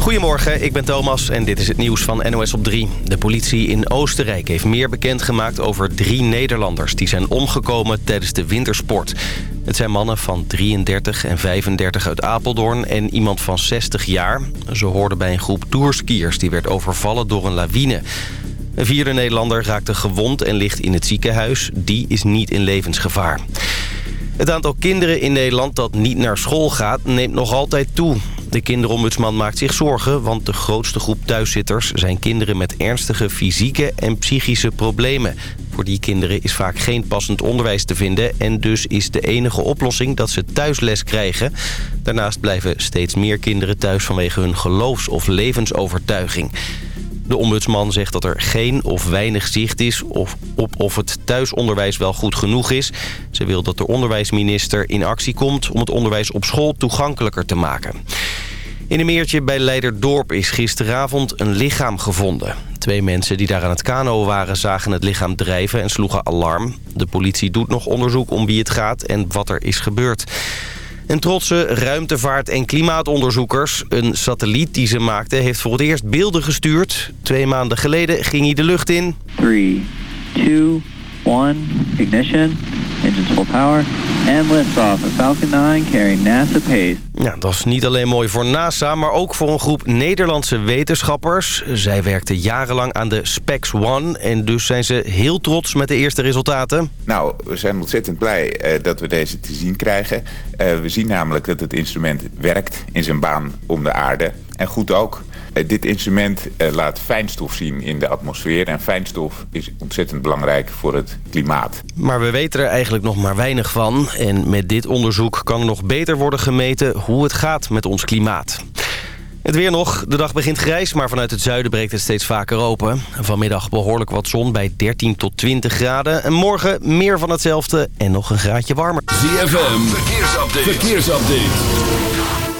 Goedemorgen, ik ben Thomas en dit is het nieuws van NOS op 3. De politie in Oostenrijk heeft meer bekendgemaakt over drie Nederlanders... die zijn omgekomen tijdens de wintersport. Het zijn mannen van 33 en 35 uit Apeldoorn en iemand van 60 jaar. Ze hoorden bij een groep tourskiers die werd overvallen door een lawine. Een vierde Nederlander raakte gewond en ligt in het ziekenhuis. Die is niet in levensgevaar. Het aantal kinderen in Nederland dat niet naar school gaat neemt nog altijd toe. De kinderombudsman maakt zich zorgen, want de grootste groep thuiszitters zijn kinderen met ernstige fysieke en psychische problemen. Voor die kinderen is vaak geen passend onderwijs te vinden en dus is de enige oplossing dat ze thuisles krijgen. Daarnaast blijven steeds meer kinderen thuis vanwege hun geloofs- of levensovertuiging. De ombudsman zegt dat er geen of weinig zicht is op of het thuisonderwijs wel goed genoeg is. Ze wil dat de onderwijsminister in actie komt om het onderwijs op school toegankelijker te maken. In een meertje bij Leiderdorp is gisteravond een lichaam gevonden. Twee mensen die daar aan het kano waren zagen het lichaam drijven en sloegen alarm. De politie doet nog onderzoek om wie het gaat en wat er is gebeurd. En trotse ruimtevaart- en klimaatonderzoekers. Een satelliet die ze maakten heeft voor het eerst beelden gestuurd. Twee maanden geleden ging hij de lucht in. 3, 2, 1, ignition, engines full power, and liftoff of Falcon 9 carrying NASA Pace. Ja, dat is niet alleen mooi voor NASA, maar ook voor een groep Nederlandse wetenschappers. Zij werkten jarenlang aan de Specs One en dus zijn ze heel trots met de eerste resultaten. Nou, we zijn ontzettend blij eh, dat we deze te zien krijgen. Eh, we zien namelijk dat het instrument werkt in zijn baan om de aarde. En goed ook. Eh, dit instrument eh, laat fijnstof zien in de atmosfeer. En fijnstof is ontzettend belangrijk voor het klimaat. Maar we weten er eigenlijk nog maar weinig van. En met dit onderzoek kan er nog beter worden gemeten hoe het gaat met ons klimaat. Het weer nog. De dag begint grijs, maar vanuit het zuiden breekt het steeds vaker open. Vanmiddag behoorlijk wat zon bij 13 tot 20 graden. En morgen meer van hetzelfde en nog een graadje warmer. ZFM, verkeersupdate. verkeersupdate.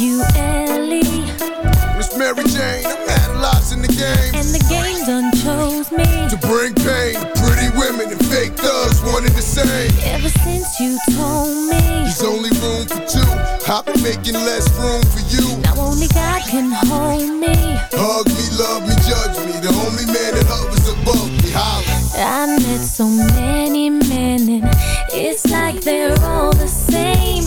You Ellie? Miss Mary Jane. Lots in the game. And the game done chose me. To bring pain to pretty women and fake thugs, wanted the same. Ever since you told me. There's only room for two. I've been making less room for you. Now only God can hold me. Hug me, love me, judge me. The only man that hovers above me. Holla. I met so many men and it's like they're all the same.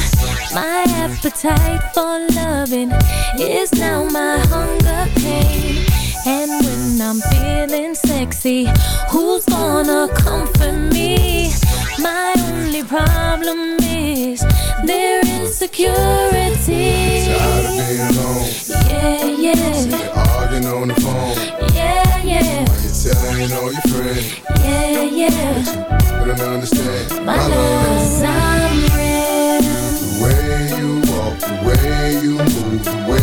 My appetite for loving is now my hunger pain. And when I'm feeling sexy, who's gonna comfort me? My only problem is their insecurity. Tired of being alone. Yeah, yeah, Sick of arguing on the phone. yeah, yeah, Why you telling all your friends? yeah, yeah. But I understand. My real. The way the way you move, the way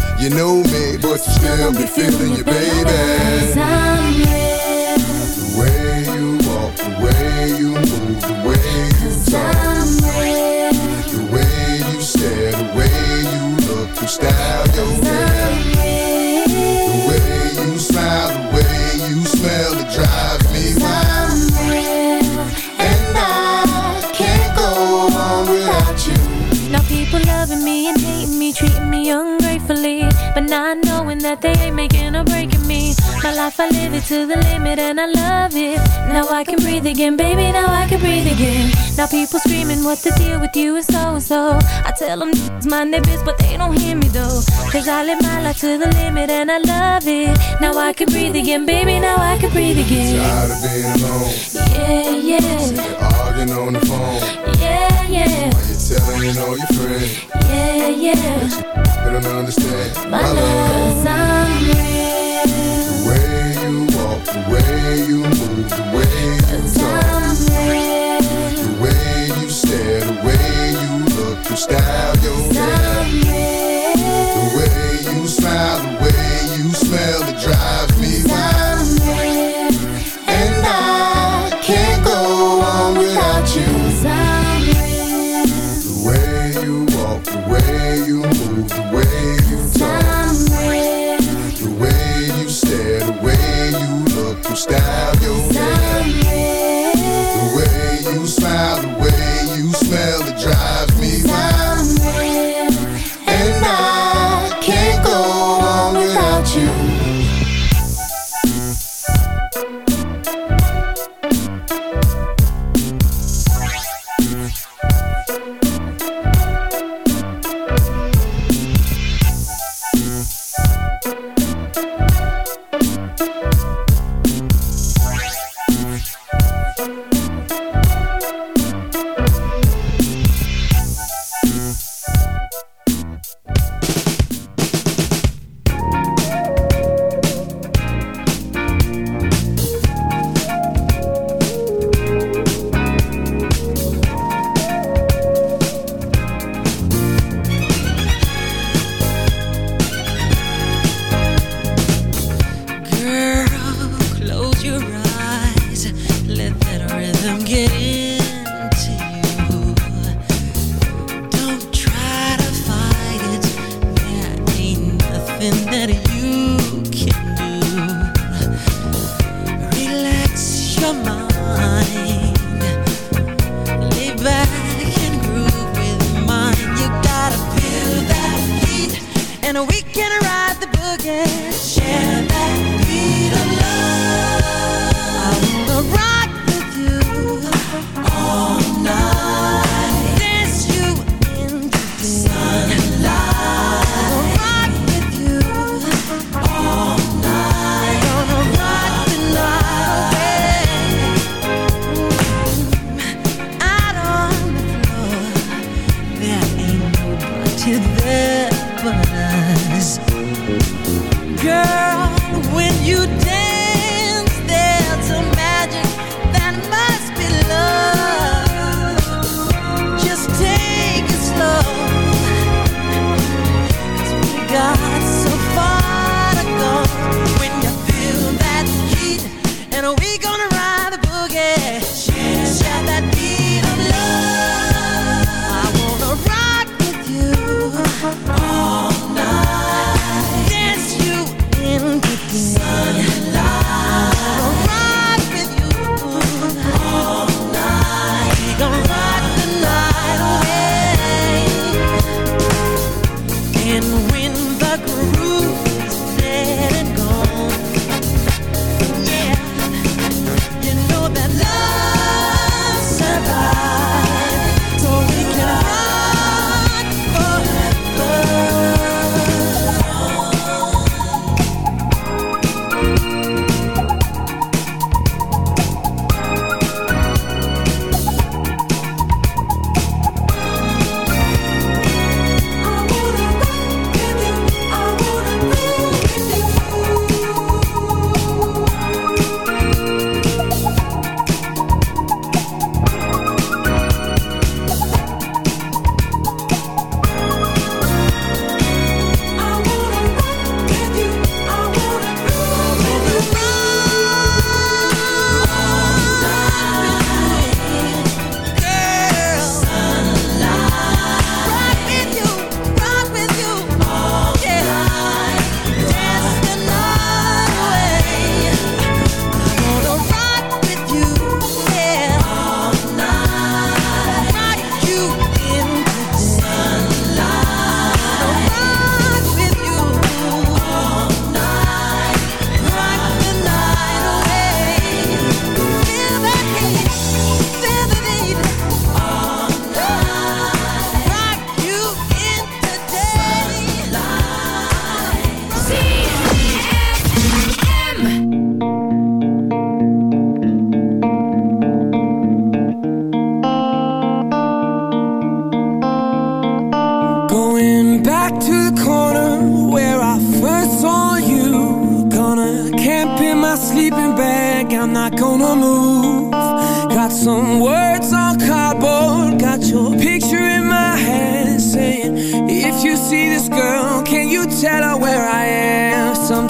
You know me, but you still be feeling your baby. life, I live it to the limit and I love it. Now I can breathe again, baby, now I can breathe again. Now people screaming, what the deal with you is so and so. I tell them it's my neighbors, but they don't hear me though. Cause I live my life to the limit and I love it. Now I can breathe again, baby, now I can breathe again. Tired of being alone. Yeah, yeah. Still arguing on the phone. Yeah, yeah. Why you telling all your friends? Yeah, yeah. But you don't understand my, my love. Cause I'm real you.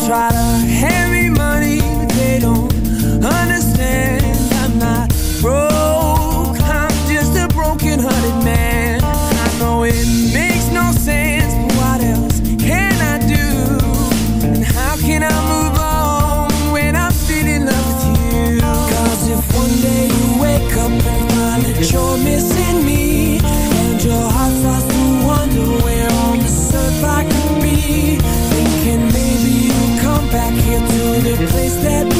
Try to hand me money, but they don't understand. that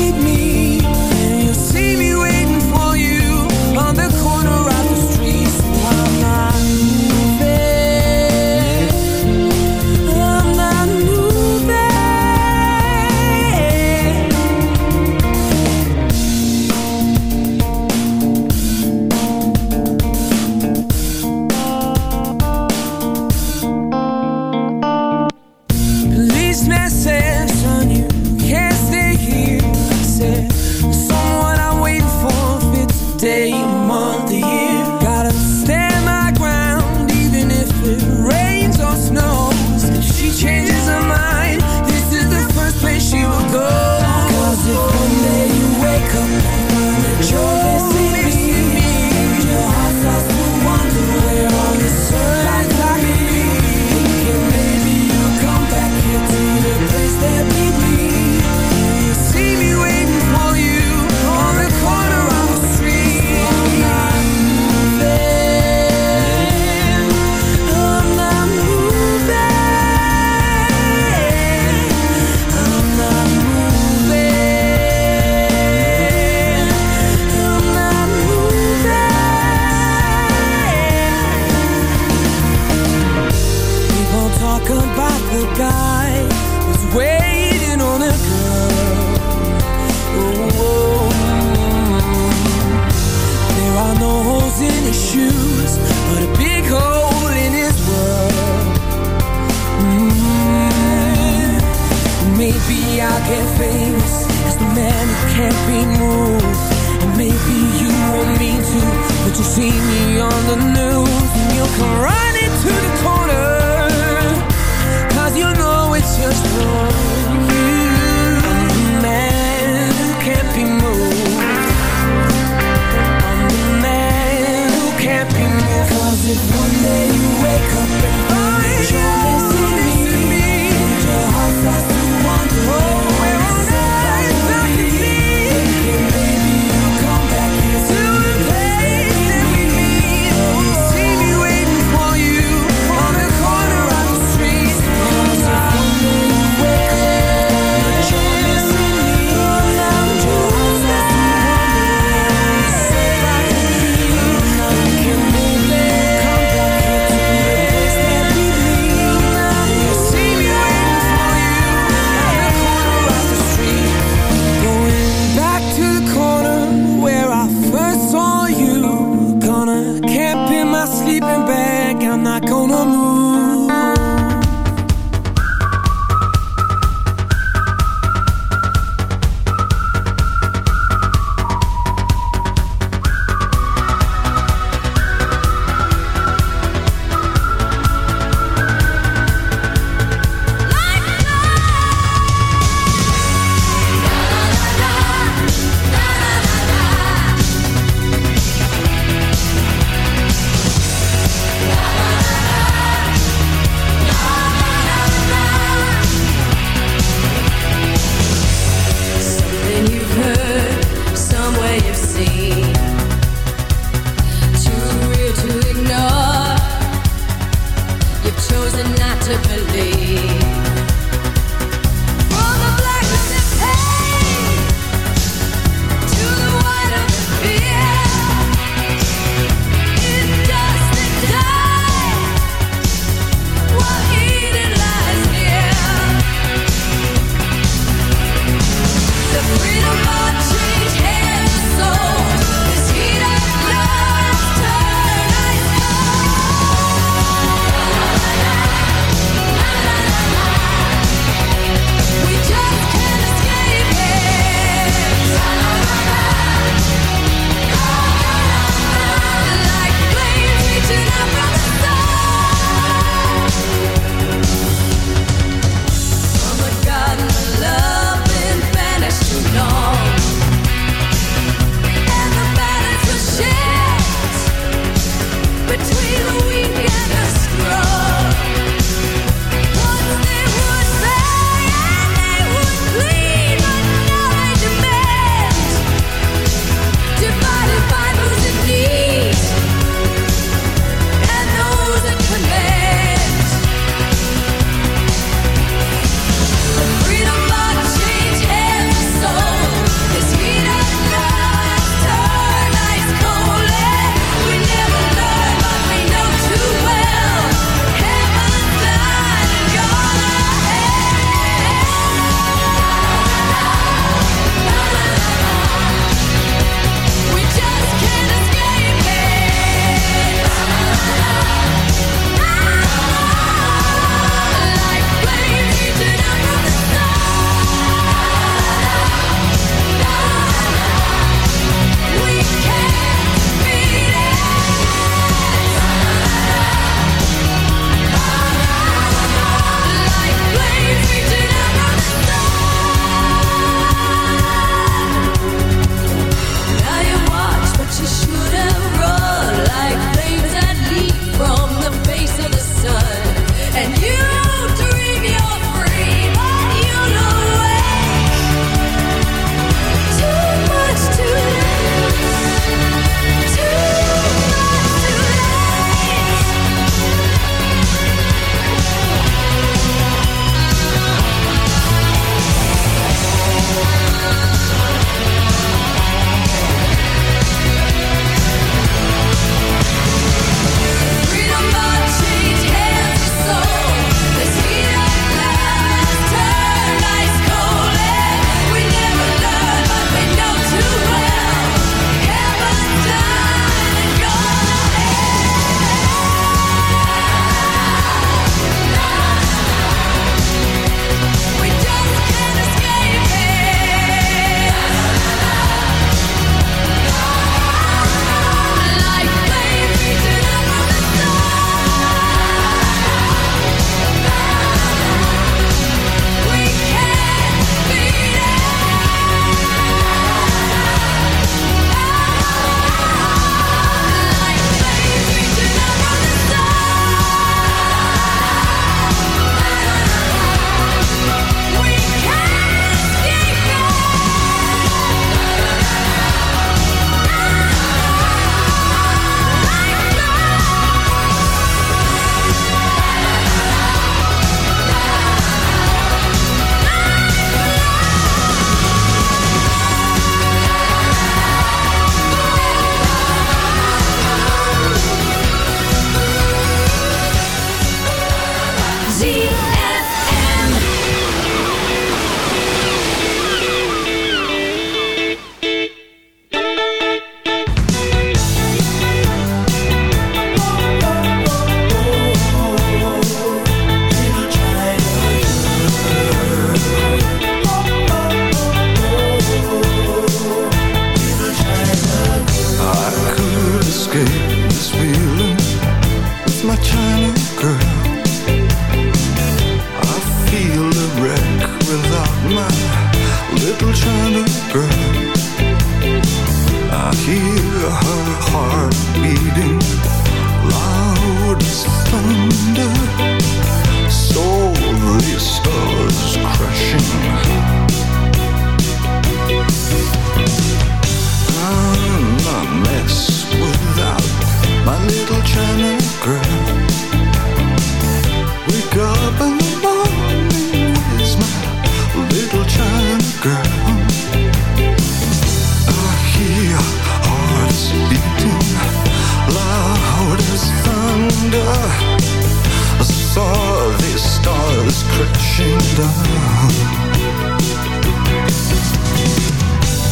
I saw the stars crashing down.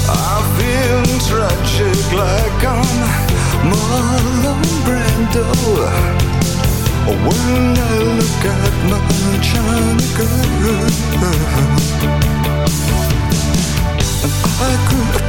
I feel tragic like I'm Marlon Brando When I look at my China girl I could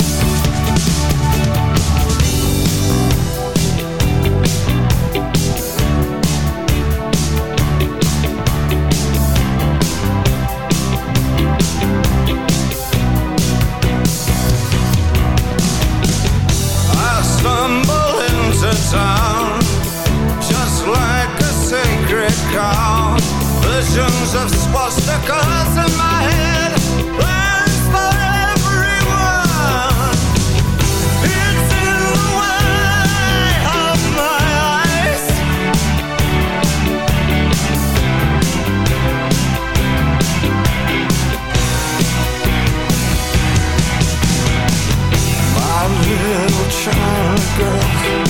Visions of swastikas in my head, plans for everyone. It's in the way of my eyes. My little child girl,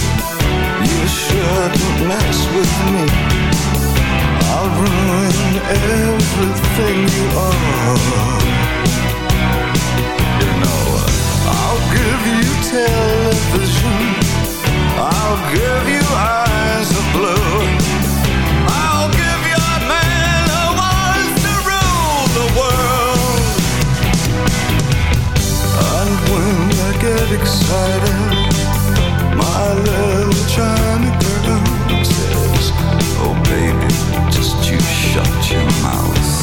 you shouldn't mess with me. Everything you are. You know, I'll give you television. I'll give you eyes of blue. I'll give you a man who wants to rule the world. And when I get excited, my little China girl says, Oh baby, just you shut your mouth.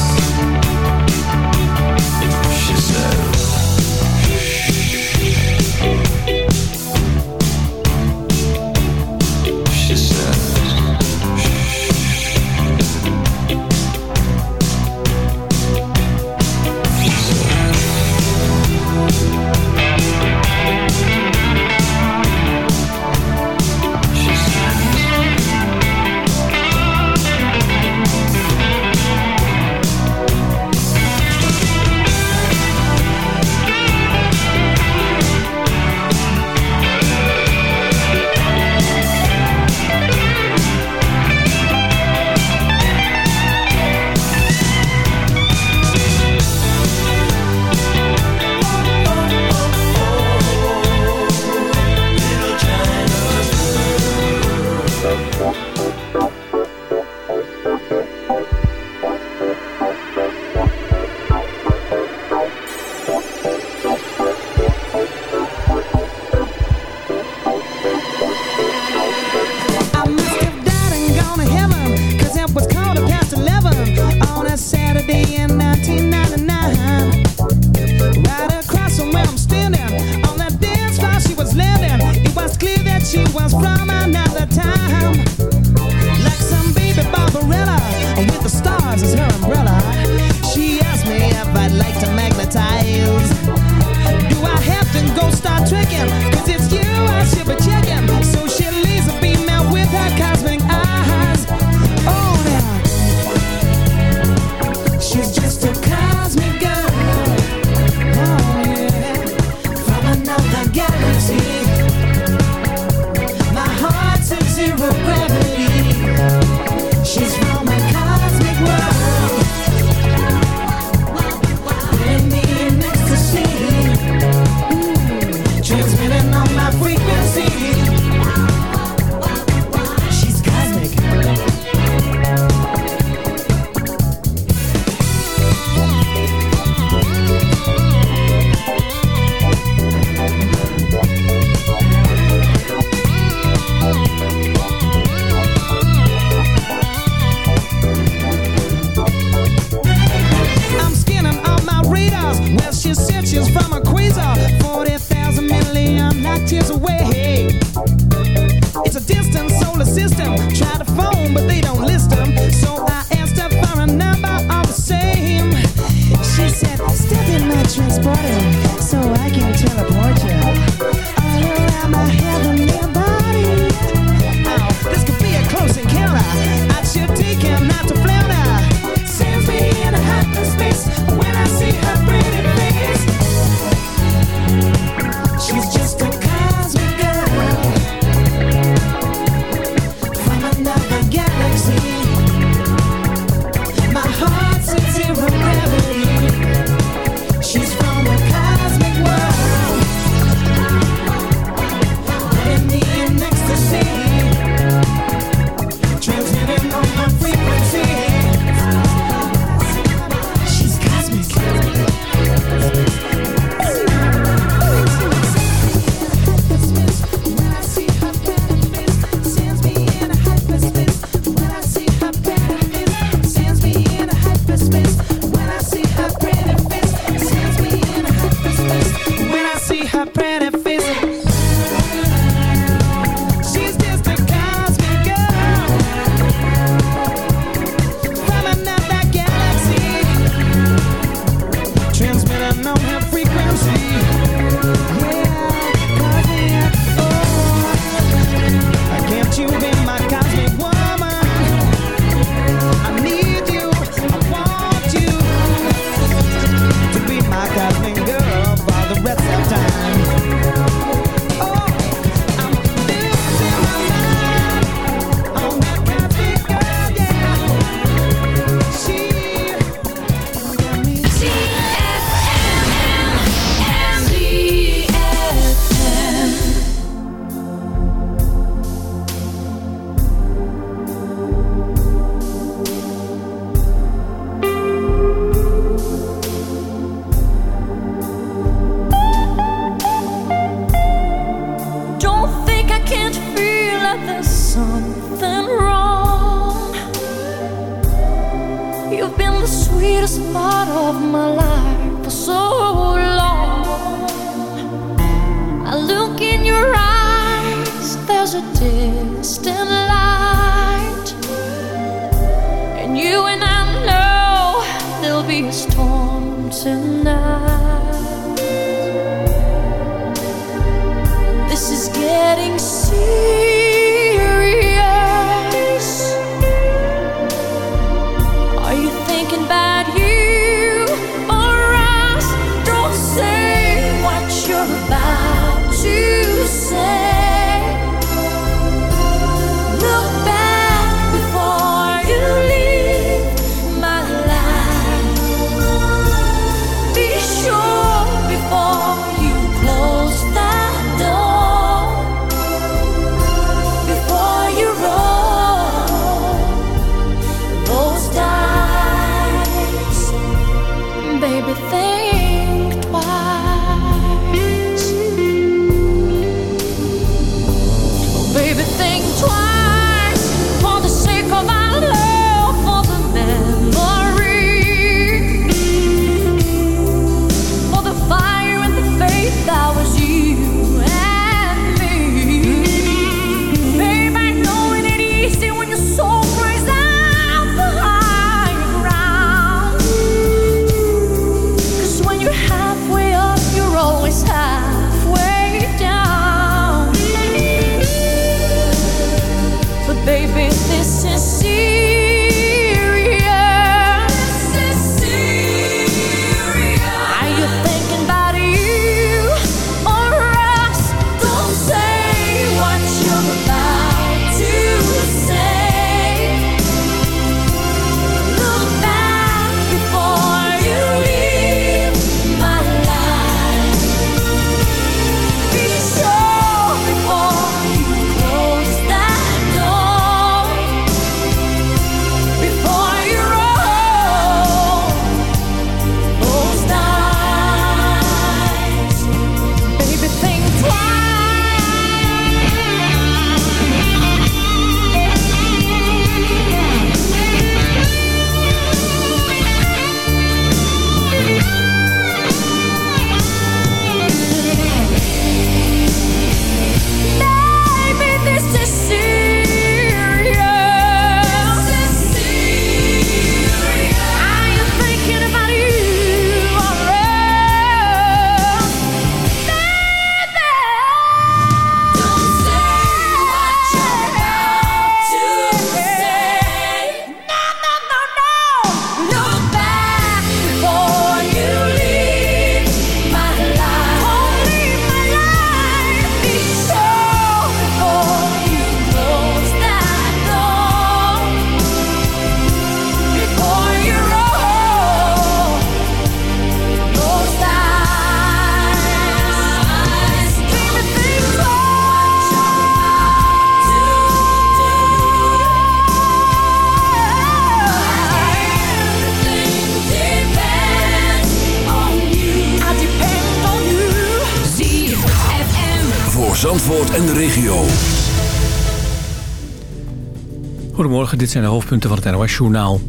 Dit zijn de hoofdpunten van het NOS-journaal.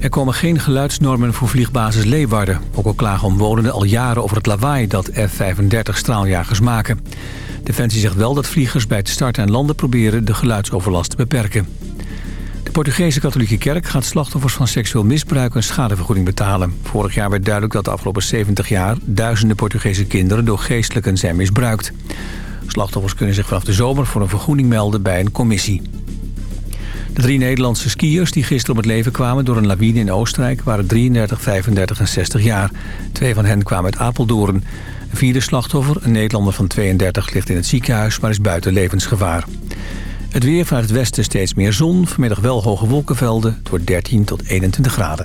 Er komen geen geluidsnormen voor vliegbasis Leeuwarden. Ook al klagen omwonenden al jaren over het lawaai dat F-35 straaljagers maken. Defensie zegt wel dat vliegers bij het starten en landen proberen de geluidsoverlast te beperken. De Portugese katholieke kerk gaat slachtoffers van seksueel misbruik een schadevergoeding betalen. Vorig jaar werd duidelijk dat de afgelopen 70 jaar duizenden Portugese kinderen door geestelijken zijn misbruikt. Slachtoffers kunnen zich vanaf de zomer voor een vergoeding melden bij een commissie. De drie Nederlandse skiers die gisteren om het leven kwamen door een lawine in Oostenrijk waren 33, 35 en 60 jaar. Twee van hen kwamen uit Apeldoorn. Een vierde slachtoffer, een Nederlander van 32, ligt in het ziekenhuis, maar is buiten levensgevaar. Het weer vanuit het westen steeds meer zon. Vanmiddag wel hoge wolkenvelden. Wordt 13 tot 21 graden.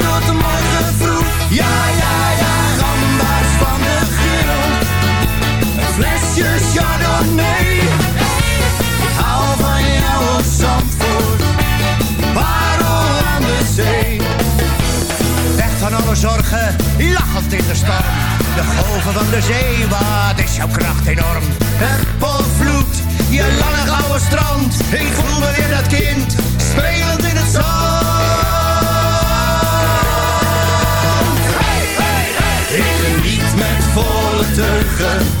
voor zorgen, lachend in de storm. De golven van de zee, wat is jouw kracht enorm? Het potvloed, je lange gouden strand. Ik voel me weer dat kind, spelend in het zand. Hey, hey, hey. Ik geniet met volle teugen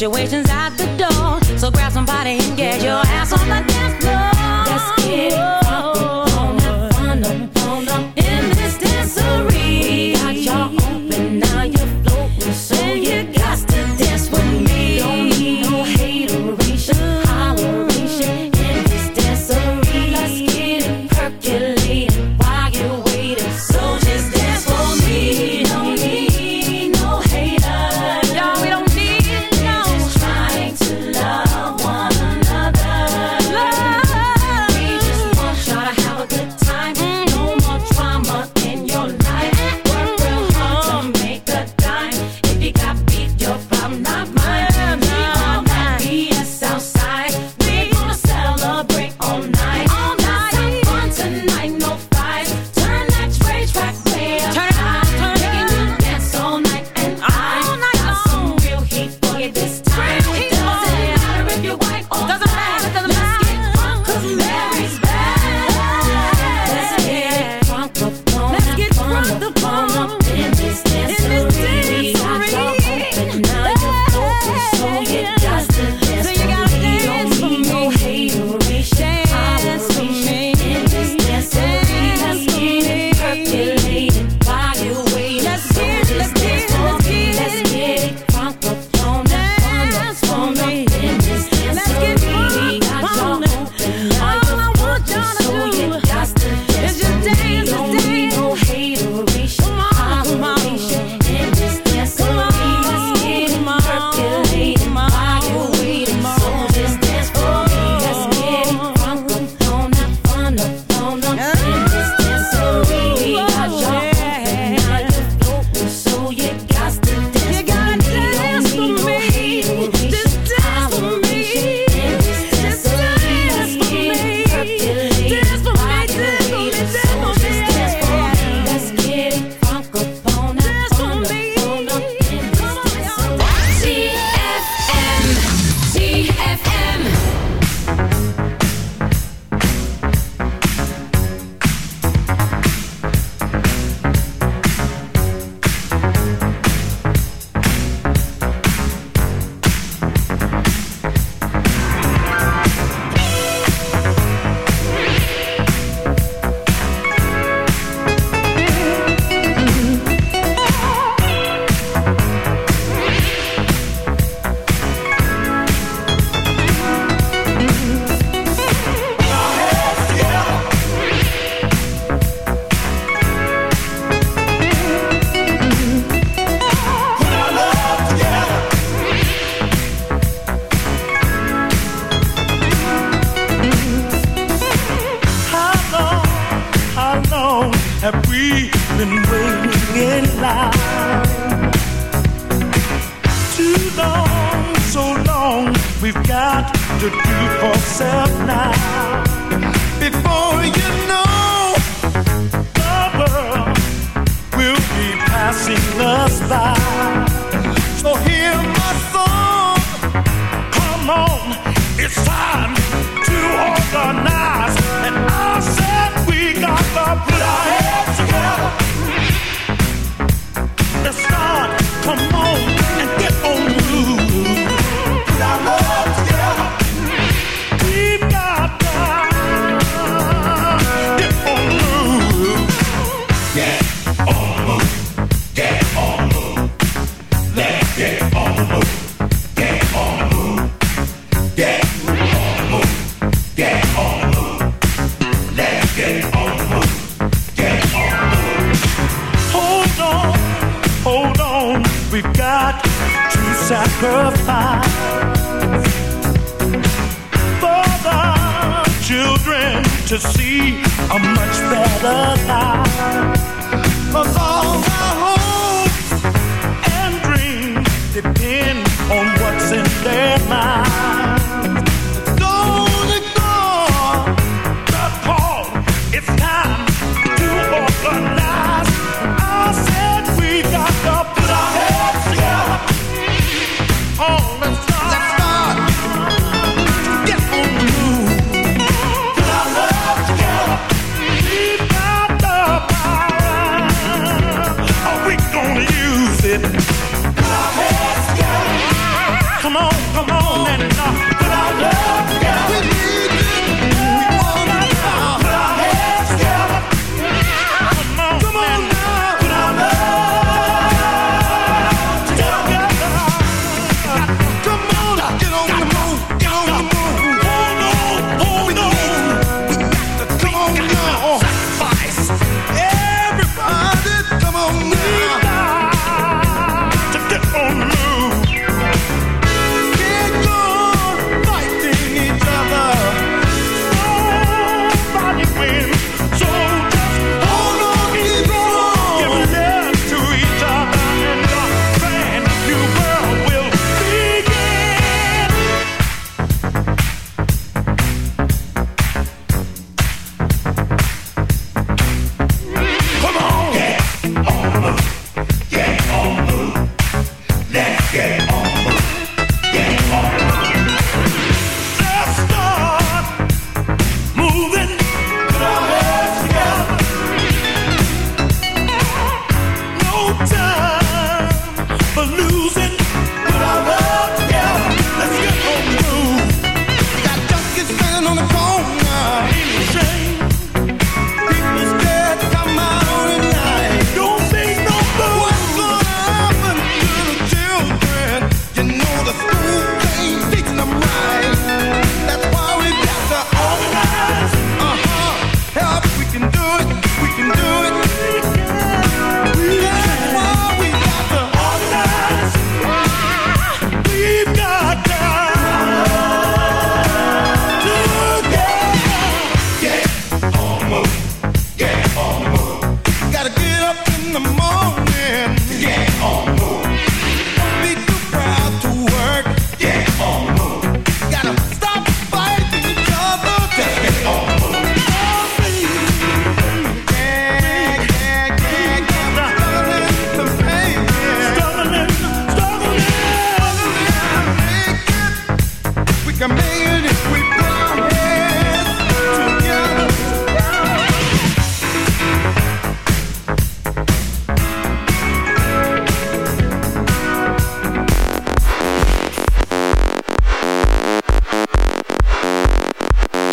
graduation's at the door. So grab somebody and get your ass on the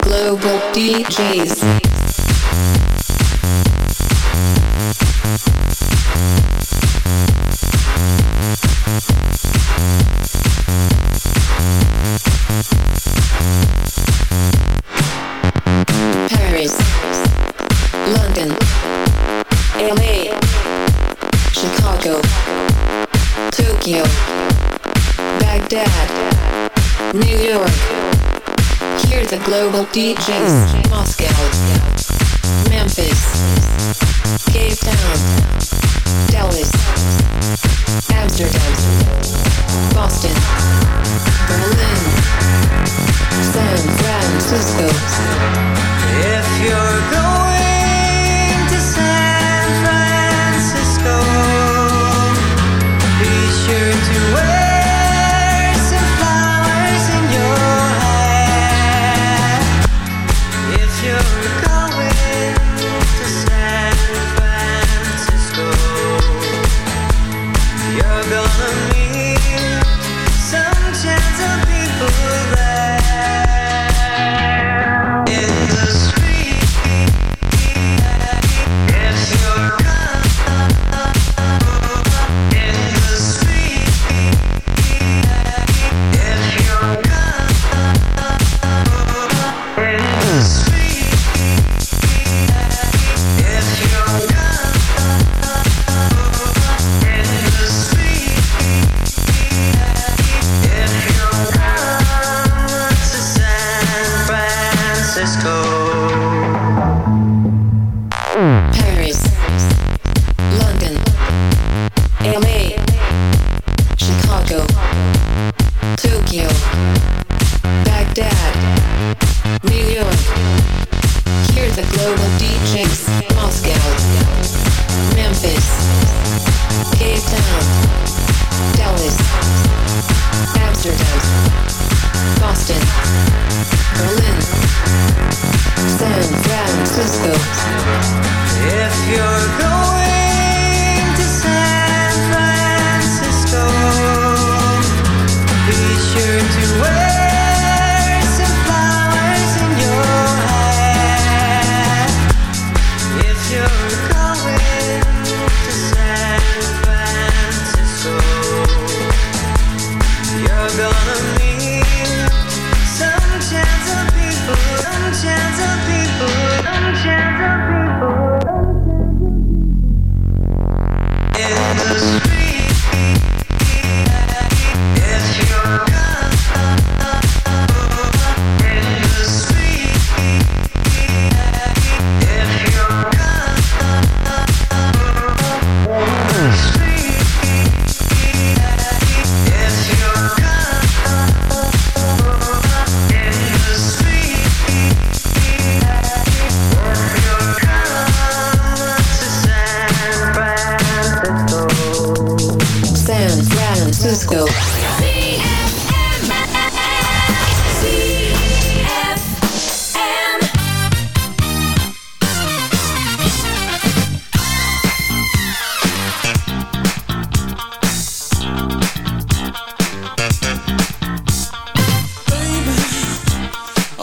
Global DJs.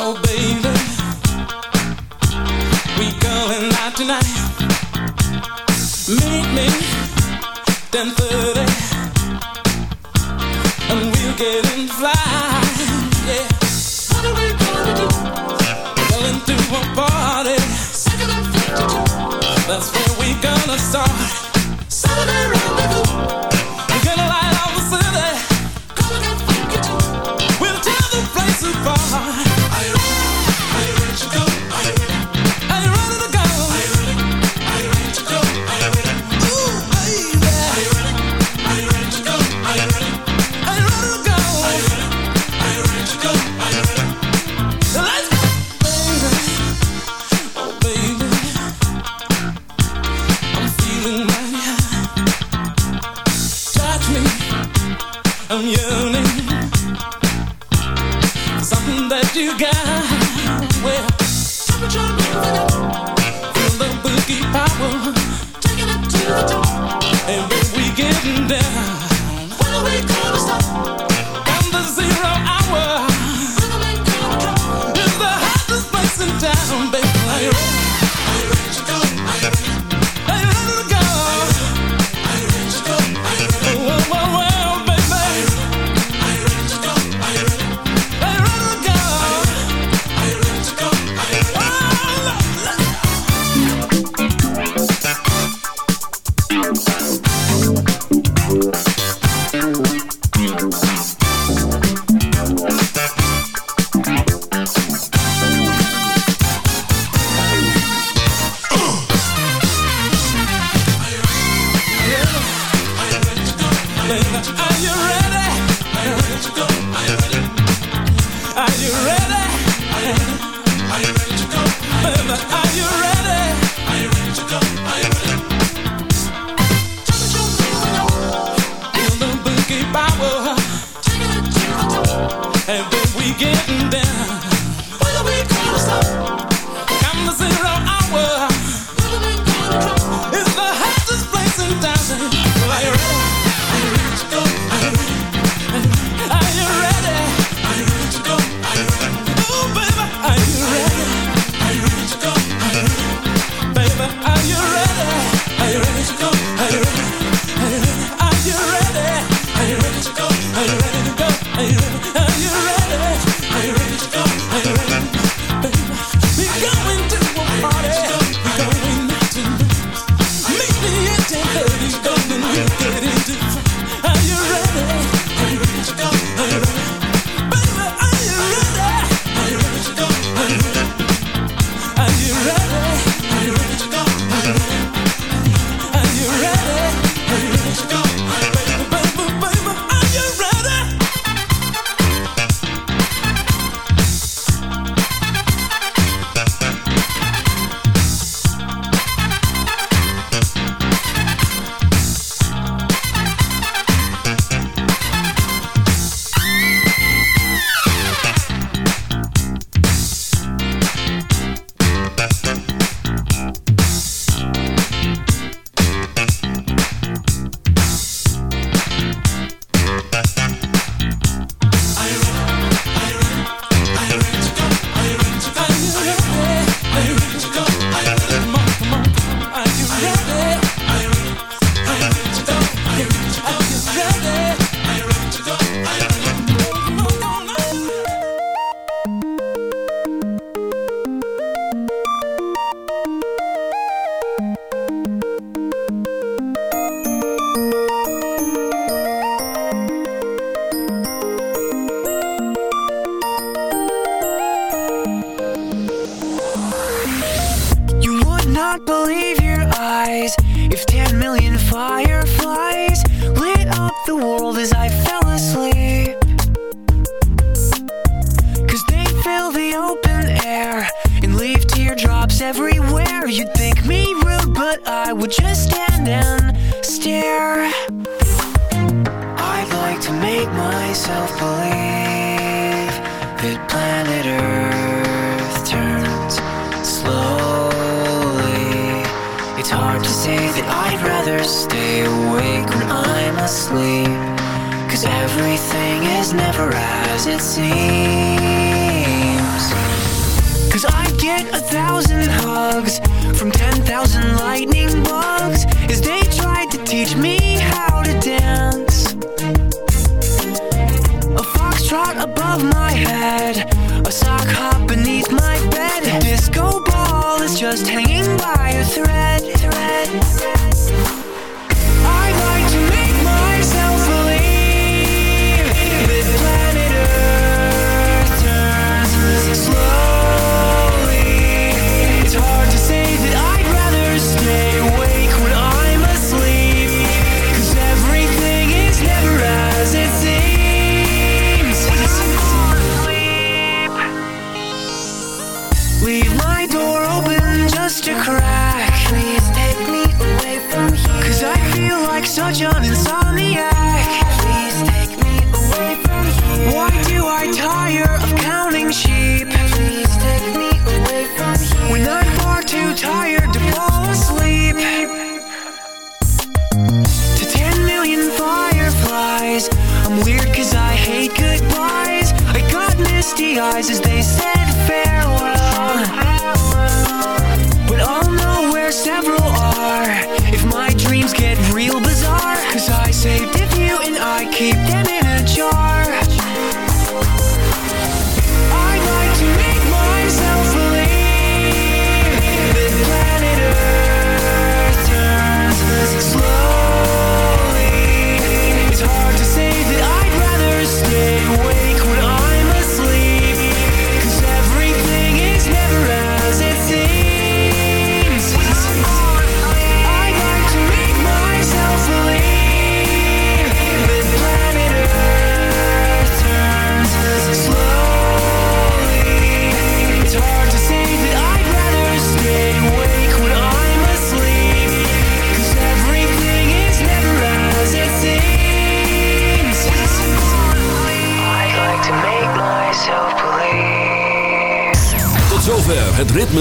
Oh baby, are you ready? Are you ready to go?